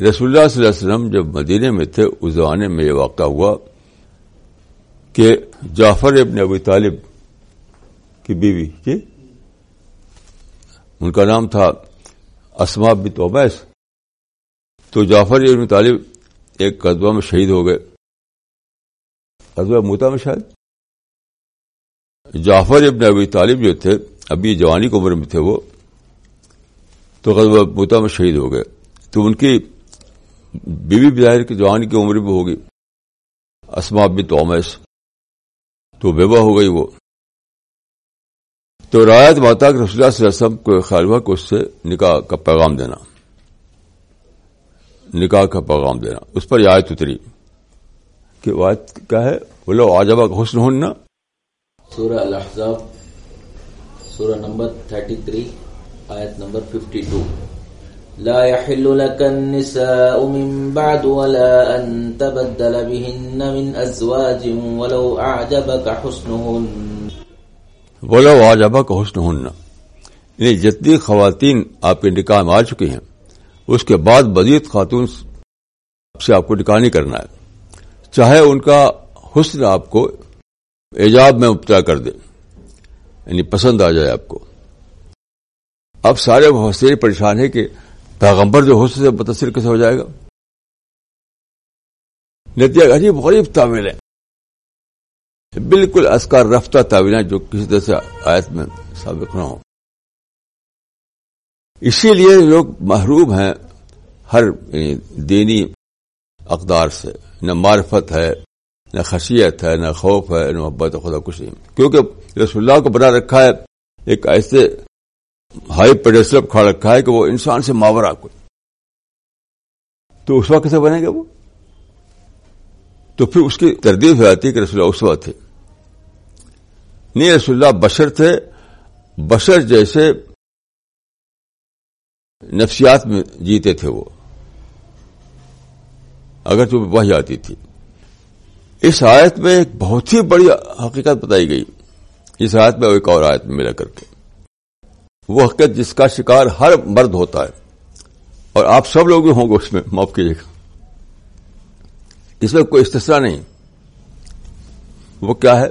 رسول اللہ صلی اللہ علیہ وسلم جب مدینے میں تھے، اس زمانے میں یہ واقعہ ہوا کہ جعفر ابن ابی طالب کی بیوی جی ان کا نام تھا اسما بن توبیس تو جعفر ابن طالب ایک قصبہ میں شہید ہو گئے۔ قصبہ موتا میں شاید؟ جعفر ابن ابی طالب جو تھے ابھی جوانی کی عمر میں تھے وہ، تو قصبہ موتا میں شہید ہو گئے۔ تو ان کی بیوی بظاہر کی جوانی کی عمر بھی ہوگی۔ اسما بن تومس تو بیوہ ہو گئی وہ۔ تو رایت ماتا کے رسول اللہ صلی اللہ علیہ وسلم کو خیال ہوا کہ اس سے نکاح کا پیغام دینا۔ نکاح کا پیغام دینا۔ اس پر یہ آیت اتری کہ آیت کیا ہے؟ بولو آجبا کا حسن ہونا سورہ الاحزاب، سورہ نمبر 33 آیت نمبر 52 لا يحل لك النساء من بعد ولا أن تبدل بهن من أزواج ولو أعجبك حسنهن. بولو آجبا کا حسن ہونا یعنی جتنی خواتین آپ کے نکاح میں آ چکی ہیں، اس کے بعد مزید خاتون سے آپ کو نکاح نہیں کرنا ہے۔ چاہے ان کا حسن آپ کو ایجاب میں مبتلا کر دے یعنی پسند آ جائے آپ کو۔ اب سارے بہت سے پریشان ہے کہ پیغمبر جو حسن سے متاثر کیسے ہو جائے گا؟ نتیجہ عجیب غریب تعویل ہے۔ بالکل اسکار رفتہ تعویلیں جو کسی طرح سے آیت میں سابق نہ ہو۔ اسی لیے لوگ محروم ہیں ہر دینی اقدار سے۔ نہ معرفت ہے، نہ خشیت ہے، نہ خوف ہے، نہ محبت، خدا کچھ نہیں کیونکہ رسول اللہ کو بنا رکھا ہے ایک ایسے ہائی پیڈیسل کھڑا رکھا ہے کہ وہ انسان سے ماورا کوئی۔ تو اس وقت کیسے بنے گا وہ؟ تو پھر اس کی تردید ہو جاتی ہے کہ رسول اللہ اس وقت تھے۔ نہیں، رسول اللہ بشر تھے۔ بشر جیسے نفسیات میں جیتے تھے وہ۔ اگر تو وہی آتی تھی۔ اس آیت میں ایک بہت ہی بڑی حقیقت بتائی گئی۔ اس آیت میں ایک اور آیت میں ملا کر کے۔ وہ حقیقت جس کا شکار ہر مرد ہوتا ہے۔ اور آپ سب لوگ ہوں گے اس میں، معاف کیجیے۔ گا اس میں کوئی استثرا نہیں۔ وہ کیا ہے؟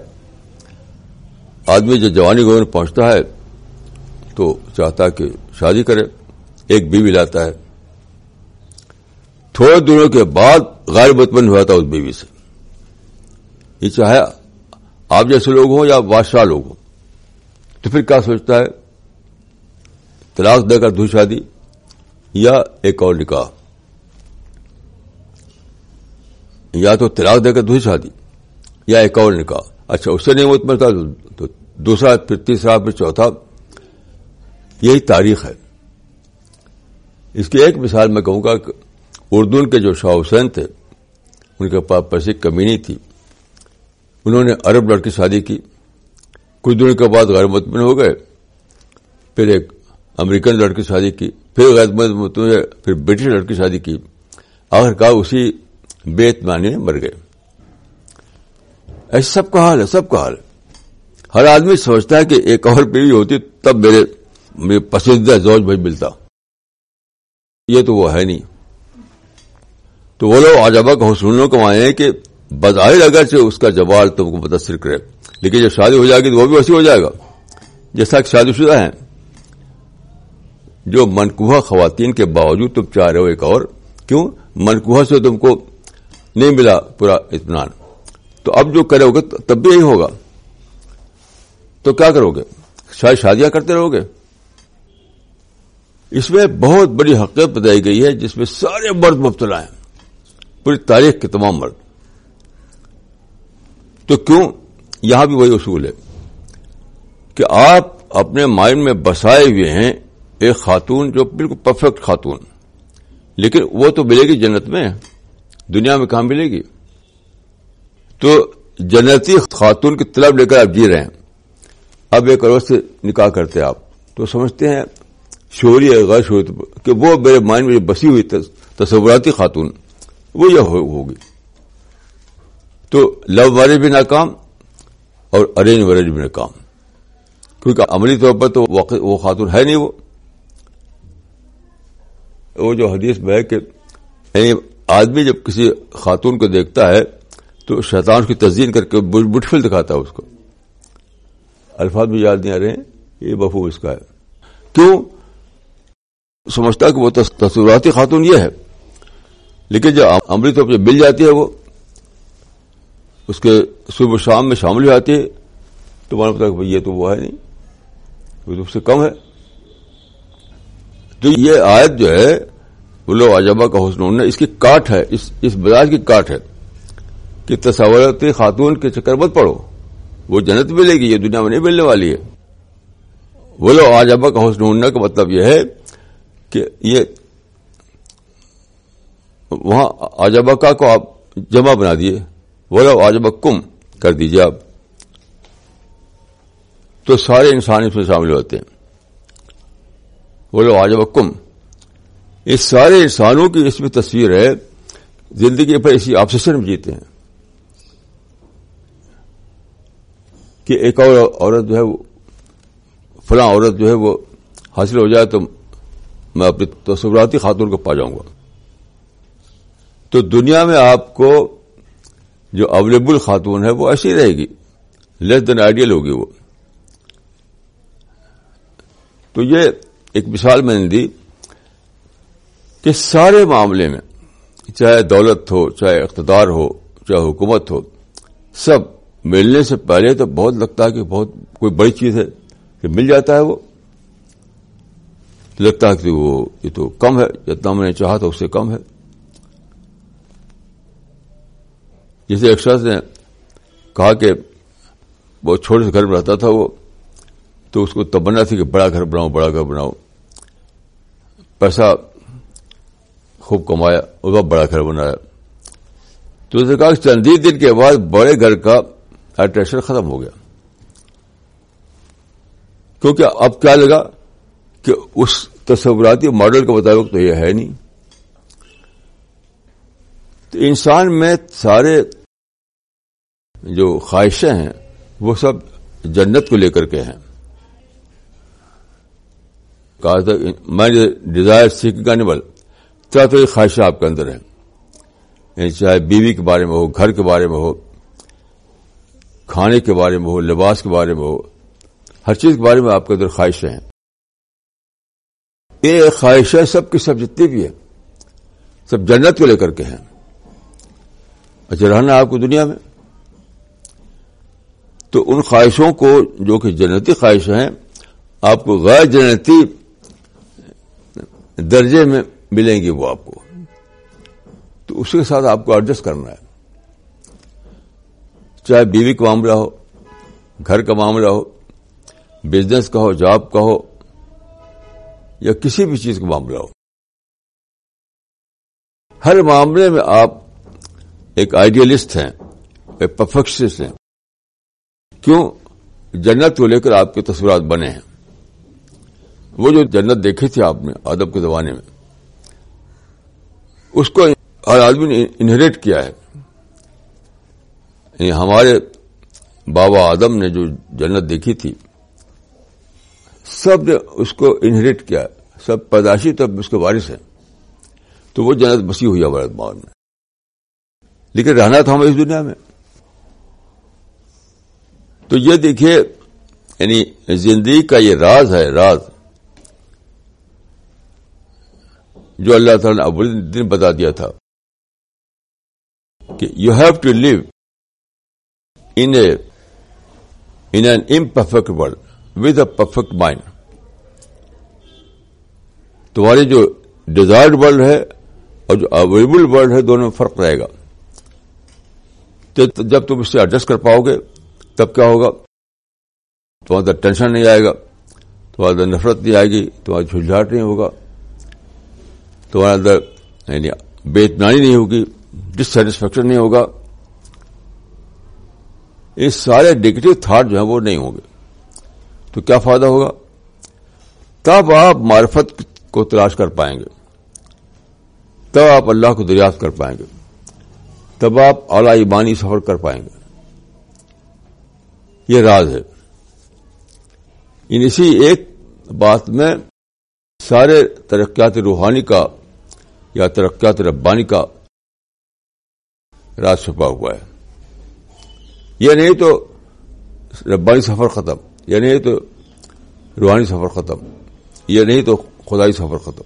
آدمی جو جوانی گور پہنچتا ہے تو چاہتا ہے کہ شادی کرے، ایک بیوی لاتا ہے۔ تھوڑے دنوں کے بعد غیر مطمئن ہوا تھا اس بیوی سے۔ یہ چاہے آپ جیسے لوگ ہوں یا بادشاہ لوگ ہوں۔ تو پھر کیا سوچتا ہے؟ طلاق دے کر دو شادی یا ایک اور نکاح؟ یا تو طلاق دے کر دو شادی یا ایک اور نکاح؟ اچھا اس سے نہیں مطمئن تھا تو دوسرا، پھر تیسرا، پھر چوتھا، یہی تاریخ ہے۔ اس کی ایک مثال میں کہوں گا کہ اردن کے جو شاہ حسین تھے، ان کے پاس پیسے کمی نہیں تھی۔ انہوں نے عرب لڑکی شادی کی۔ کچھ دنوں کے بعد غیر مطمئن ہو گئے۔ پھر ایک امریکن لڑکی شادی کی، پھر غیر مطمئن پھر برٹش لڑکی شادی کی، آخر کار اسی بے اطمینانی میں مر گئے۔ ایسے سب کا حال ہے، سب کا حال۔ ہر آدمی سوچتا ہے کہ ایک اور بیوی ہوتی تب میرے میرے پسندیدہ زوج بھائی ملتا۔ یہ تو وہ ہے نہیں۔ تو وہ لوگ آجابا کا حسنوں کو آئے ہیں کہ بظاہر اگر سے اس کا جوال تم کو متاثر کرے، لیکن جب شادی ہو جائے گی تو وہ بھی ویسی ہو جائے گا۔ جیسا کہ شادی شدہ ہیں۔ جو منقوہ خواتین کے باوجود تم چاہ رہے ہو ایک اور، کیوں؟ منقوہ سے تم کو نہیں ملا پورا اطمینان۔ تو اب جو کرو گے تب بھی یہی ہوگا۔ تو کیا کرو گے؟ شاید شادیاں کرتے رہو گے؟ اس میں بہت بڑی حقیقت بتائی گئی ہے جس میں سارے مرد مبتلا ہیں۔ پوری تاریخ کے تمام مرد۔ تو کیوں؟ یہاں بھی وہی اصول ہے کہ آپ اپنے مائنڈ میں بسائے ہوئے ہیں ایک خاتون جو بالکل پرفیکٹ خاتون۔ لیکن وہ تو ملے گی جنت میں، دنیا میں کہاں ملے گی؟ تو جنتی خاتون کی طلب لے کر آپ جی رہے ہیں۔ اب ایک اور سے نکاح کرتے آپ۔ تو سمجھتے ہیں شوری ہے، غیر شوری کہ وہ میرے مائنڈ میں بسی ہوئی تصوراتی خاتون، وہ یہ ہوگی۔ تو لو میرج بھی ناکام اور ارینج میرج بھی ناکام۔ کیونکہ عملی طور پر تو وہ خاتون ہے نہیں وہ۔ وہ جو حدیث میں ہے کہ یعنی آدمی جب کسی خاتون کو دیکھتا ہے تو شیطان اس کی تزئین کر کے بٹفل دکھاتا ہے اس کو۔ الفاظ بھی یاد نہیں آ رہے ہیں، یہ بفو اس کا ہے۔ کیوں؟ سمجھتا کہ وہ تصوراتی خاتون یہ ہے۔ لیکن جب عملی طور پر مل جاتی ہے وہ، اس کے صبح شام میں شامل ہو جاتی ہے، تو معلوم پتا کہ یہ تو وہ ہے نہیں، وہ تو اس سے کم ہے۔ تو یہ آیت جو ہے لو عجبہ کا حسن اس کی کاٹ ہے، اس اس بجاج کی کاٹ ہے کہ تصوراتی خاتون کے چکر مت پڑو، وہ جنت ملے گی، یہ دنیا میں نہیں ملنے والی ہے۔ وہ لو آجابا کا حسن کا مطلب یہ ہے کہ یہ وہاں آجابا کا کو آپ جمع بنا دیے۔ وہ لو کم کر دیجیے آپ۔ تو سارے انسان اس میں شامل ہوتے ہیں۔ وہ لو کم اس سارے انسانوں کی اس میں تصویر ہے، زندگی پر اسی آپسیشن میں جیتے ہیں۔ کہ ایک اور عورت جو ہے وہ، فلاں عورت جو ہے وہ حاصل ہو جائے تو میں اپنی تصوراتی خاتون کو پا جاؤں گا۔ تو دنیا میں آپ کو جو اویلیبل خاتون ہے وہ ایسی رہے گی لیس دین آئیڈیل ہوگی وہ۔ تو یہ ایک مثال میں نے دی کہ سارے معاملے میں چاہے دولت ہو، چاہے اقتدار ہو، چاہے حکومت ہو، سب ملنے سے پہلے تو بہت لگتا ہے کہ بہت کوئی بڑی چیز ہے کہ مل جاتا ہے وہ۔ لگتا ہے کہ وہ یہ تو کم ہے، جتنا میں نے چاہا تھا اس سے کم ہے۔ جیسے ایک شخص نے کہا کہ بہت چھوٹے سے گھر میں رہتا تھا وہ، تو اس کو تمنا تھی کہ بڑا گھر بناؤ، بڑا گھر بناؤ۔ پیسہ خوب کمایا اس کا بڑا گھر بنایا۔ تو اس نے کہا کہ چند دن کے بعد بڑے گھر کا اٹریکشن ختم ہو گیا۔ کیونکہ اب کیا لگا کہ اس تصوراتی ماڈل کے مطابق تو یہ ہے نہیں۔ تو انسان میں سارے جو خواہشیں ہیں، وہ سب جنت کو لے کر کے ہیں۔ کہا تھا، میں ڈیزائر سیکھ کا نیبل طرح طرح کی خواہشیں آپ کے اندر ہیں یعنی چاہے بیوی کے بارے میں ہو، گھر کے بارے میں ہو، کھانے کے بارے میں ہو، لباس کے بارے میں ہو، ہر چیز کے بارے میں آپ کے اندر خواہشیں ہیں یہ خواہشیں سب کی سب جتنی بھی ہیں سب جنت کو لے کر کے ہیں۔ اچھا رہنا آپ کو دنیا میں۔ تو ان خواہشوں کو جو کہ جنتی خواہشیں ہیں، آپ کو غیر جنتی درجے میں ملیں گی وہ آپ کو۔ تو اس کے ساتھ آپ کو ایڈجسٹ کرنا ہے۔ چاہے بیوی کا معاملہ ہو، گھر کا معاملہ ہو بزنس کا ہو جاب کا ہو، یا کسی بھی چیز کا معاملہ ہو۔ ہر معاملے میں آپ ایک آئیڈیلسٹ ہیں، ایک پرفیکشنسٹ ہیں۔ کیوں؟ جنت کو لے کر آپ کے تصورات بنے ہیں۔ وہ جو جنت دیکھی تھی آپ نے ادب کے زمانے میں، اس کو ہر آدمی نے انہریٹ کیا ہے۔ یعنی ہمارے بابا آدم نے جو جنت دیکھی تھی، سب نے اس کو انہریٹ کیا سب پیدائشی تب اس کے وارث ہیں۔ تو وہ جنت بسی ہوئی ہے ہمارے دماغ میں۔ لیکن رہنا تھا ہمیں اس دنیا میں۔ تو یہ دیکھیے یعنی زندگی کا یہ راز ہے، راز۔ جو اللہ تعالی نے ابول دن بتا دیا تھا کہ you have to live in an imperfect world with a perfect mind تمہاری جو ڈیزائرڈ ورلڈ ہے اور جو اویلیبل ورلڈ ہے دونوں میں فرق رہے گا۔ تو جب تم اس سے ایڈجسٹ کر پاؤ گے، تب کیا ہوگا؟ تمہارا ٹینشن نہیں آئے گا تمہارے نفرت نہیں آئے گی، تمہارا جھلجھاٹ نہیں ہوگا۔ تمہارے اندر یعنی بے اطمینانی نہیں ہوگی ڈسٹسفیکشن نہیں ہوگا۔ یہ سارے نگیٹو تھاٹ جو ہیں وہ نہیں ہوں گے۔ تو کیا فائدہ ہوگا؟ تب آپ معرفت کو تلاش کر پائیں گے۔ تب آپ اللہ کو دریافت کر پائیں گے۔ تب آپ اعلی ایمانی سفر کر پائیں گے۔ یہ راز ہے۔ ان اسی ایک بات میں سارے ترقیات روحانی کا یا ترقیات ربانی کا راز چھپا ہوا ہے؟ یعنی یہ نہیں تو ربانی سفر ختم یعنی یہ نہیں تو روحانی سفر ختم یعنی یہ نہیں تو خدائی سفر ختم۔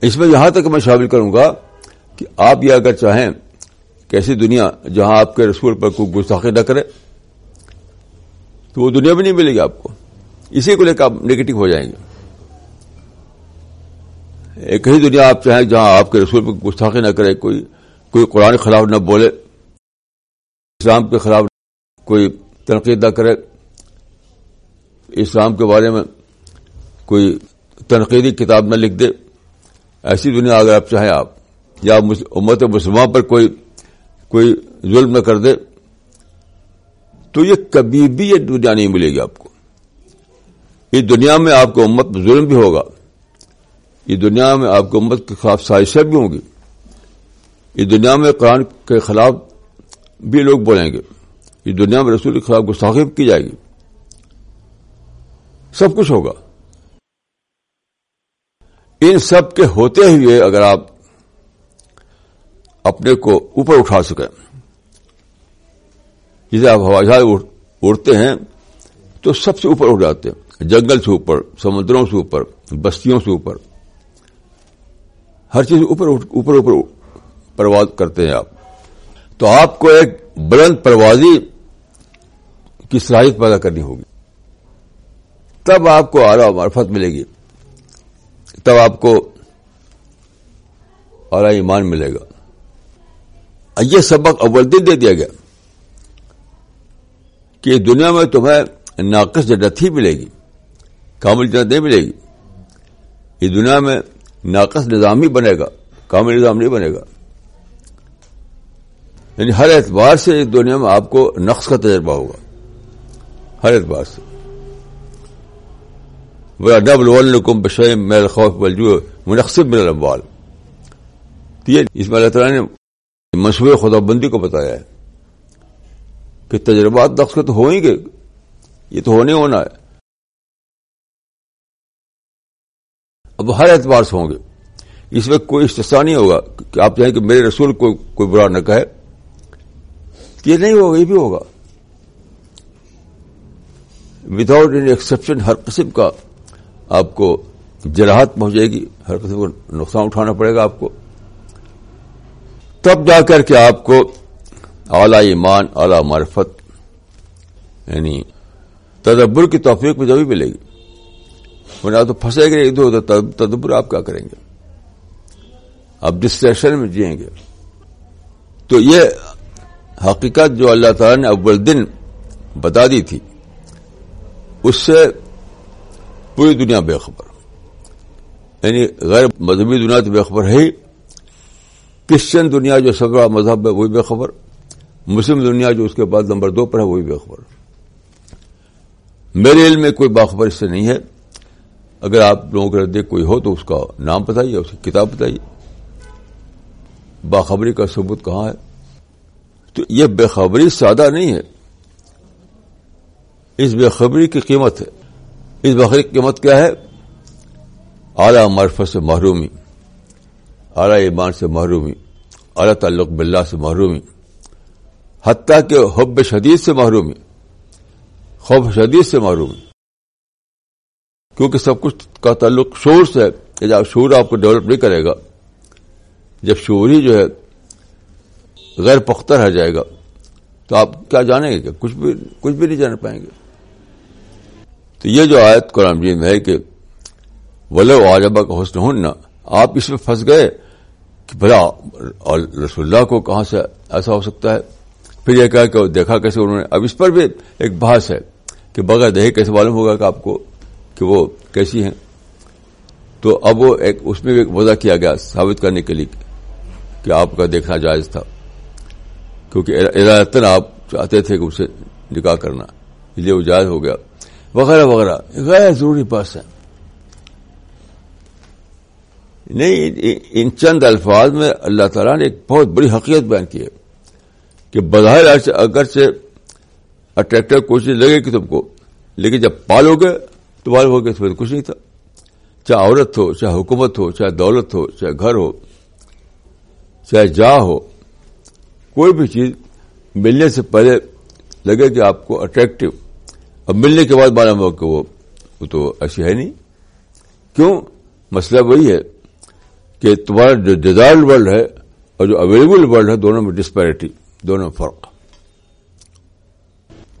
اس میں یہاں تک میں شامل کروں گا کہ آپ یہ اگر چاہیں کہ ایسی دنیا جہاں آپ کے رسول پر کوئی گستاخی نہ کرے، تو وہ دنیا بھی نہیں ملے گی آپ کو۔ اسی کو لے کر آپ نگیٹو ہو جائیں گے۔ ایک ہی دنیا آپ چاہیں جہاں آپ کے رسول پر گستاخی نہ کرے، کوئی کوئی قرآن خلاف نہ بولے، اسلام کے خلاف کوئی تنقید نہ کرے۔ اسلام کے بارے میں کوئی تنقیدی کتاب نہ لکھ دے۔ ایسی دنیا اگر آپ چاہیں آپ، یا امت مسلمان پر کوئی کوئی ظلم نہ کر دے، تو یہ کبھی بھی یہ دنیا نہیں ملے گی آپ کو۔ اس دنیا میں آپ کو امت ظلم بھی ہوگا۔ اس دنیا میں آپ کو امت کے خلاف سازشیں بھی ہوں گی۔ اس دنیا میں قرآن کے خلاف بھی لوگ بولیں گے۔ اس دنیا میں رسول کے خلاف گستاخی کی جائے گی۔ سب کچھ ہوگا۔ ان سب کے ہوتے ہوئے اگر آپ اپنے کو اوپر اٹھا سکیں جسے آپ ہوائی جہاز اڑتے ہیں، تو سب سے اوپر اٹھ جاتے ہیں۔ جنگل سے اوپر، سمندروں سے اوپر، بستیوں سے اوپر۔ ہر چیز اوپر اوپر اوپر پرواز کرتے ہیں آپ۔ تو آپ کو ایک بلند پروازی کی صلاحیت پیدا کرنی ہوگی۔ تب آپ کو اعلی معرفت ملے گی۔ تب آپ کو اعلی ایمان ملے گا۔ یہ سبق اول دن دے دیا گیا کہ دنیا میں تمہیں ناقص جنت ہی ملے گی، کامل جنت نہیں ملے گی۔ یہ دنیا میں ناقص نظام ہی بنے گا، کامل نظام نہیں بنے گا۔ یعنی ہر اعتبار سے اس دنیا میں آپ کو نقص کا تجربہ ہوگا۔ ہر اعتبار سے۔ ڈبل ون کم بشے خوف بلجو منقصب میرا لمبال اس میں اللہ تعالیٰ نے منصوبے خدا بندی کو بتایا ہے کہ تجربات نقص کے تو ہو ہی گے یہ تو ہونے ہونا ہے۔ اب ہر اعتبار سے ہوں گے۔ اس میں کوئی استثنا نہیں ہوگا کہ آپ چاہیں کہ میرے رسول کو کوئی برا نہ کہے۔ یہ نہیں ہوگا، یہ بھی ہوگا۔ وداؤٹ اینی ایکسپشن ہر قسم کا آپ کو جراحت پہنچ جائے گی، ہر قسم کا نقصان اٹھانا پڑے گا آپ کو۔ تب جا کر کے آپ کو اعلی ایمان، اعلی معرفت یعنی تدبر کی توفیق بھی جبھی ملے گی۔ ورنہ تو پھنسے گے ادھر ادھر تدبر آپ کیا کریں گے؟ آپ ڈسٹریکشن میں جیئیں گے۔ تو یہ حقیقت جو اللہ تعالی نے اول دن بتا دی تھی، اس سے پوری دنیا بے خبر۔ یعنی غیر مذہبی دنیا تو بے خبر ہے ہی۔ کرسچن دنیا جو سب بڑا مذہب ہے، وہی بے خبر۔ مسلم دنیا جو اس کے بعد نمبر دو پر ہے، وہی بے خبر۔ میرے علم میں کوئی باخبر اس سے نہیں ہے۔ اگر آپ لوگوں کے ردے کوئی ہو تو اس کا نام بتائیے، اس کی کتاب بتائیے۔ باخبری کا ثبوت کہاں ہے؟ تو یہ بےخبری سادہ نہیں ہے۔ اس بےخبری کی قیمت ہے۔ اس بخری کی قیمت کیا ہے؟ اعلی معرفت سے محرومی۔ اعلی ایمان سے محرومی۔ اعلی تعلق باللہ سے محرومی۔ حتیٰ کہ حب شدید سے محرومی۔ خوف شدید سے محرومی۔ کیونکہ سب کچھ کا تعلق شور سے ہے جب شور آپ کو ڈیولپ نہیں کرے گا، جب شور ہی جو ہے غیر پختہ رہ جائے گا، تو آپ کیا جانیں گے کچھ بھی کچھ بھی نہیں جان پائیں گے۔ تو یہ جو آیت قرآن مجید میں ہے کہ ولو واجبہ کا حسن ہننا آپ اس میں پھنس گئے کہ بھلا رسول اللہ کو کہاں سے ایسا ہو سکتا ہے؟ پھر یہ کہا کہ دیکھا کیسے انہوں نے۔ اب اس پر بھی ایک بحث ہے کہ بغیر دیکھے کیسے معلوم ہوگا کہ آپ کو کہ وہ کیسی ہیں۔ تو اب وہ ایک اس میں بھی وضع کیا گیا ثابت کرنے کے لیے کہ آپ کا دیکھنا جائز تھا۔ کیونکہ ارادتن آپ چاہتے تھے کہ اسے نکاح کرنا، اس لیے وہ جائز ہو گیا۔ وغیرہ وغیرہ۔ غیر ضروری بات ہے۔ نہیں، ان چند الفاظ میں اللہ تعالیٰ نے ایک بہت بڑی حقیقت بیان کی ہے کہ بظاہر اگر سے اٹریکٹر کوشش لگے گی تم کو، لیکن جب پالو گے تو معلوم ہو گیا اس میں کچھ نہیں تھا۔ چاہے عورت ہو، چاہے حکومت ہو، چاہے دولت ہو، چاہے گھر ہو، چاہے جا ہو، کوئی بھی چیز ملنے سے پہلے لگے کہ آپ کو اٹریکٹو اب ملنے کے بعد معلوم ہو کہ وہ تو ایسی ہے نہیں۔ کیوں؟ مسئلہ وہی ہے کہ تمہارا جو ڈیزائر ورلڈ ہے اور جو اویلیبل ورلڈ ہے، دونوں میں ڈسپیرٹی دونوں میں فرق۔